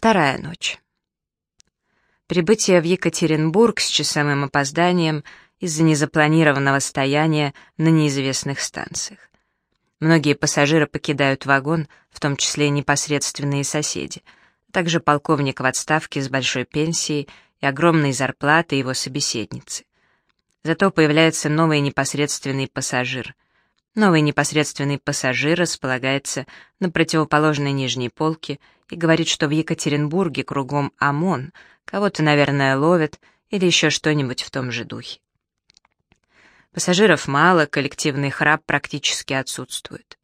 Вторая ночь. Прибытие в Екатеринбург с часовым опозданием из-за незапланированного стояния на неизвестных станциях. Многие пассажиры покидают вагон, в том числе непосредственные соседи, а также полковник в отставке с большой пенсией и огромной зарплатой его собеседницы. Зато появляется новый непосредственный пассажир. Новый непосредственный пассажир располагается на противоположной нижней полке и говорит, что в Екатеринбурге кругом ОМОН, кого-то, наверное, ловят или еще что-нибудь в том же духе. Пассажиров мало, коллективный храп практически отсутствует.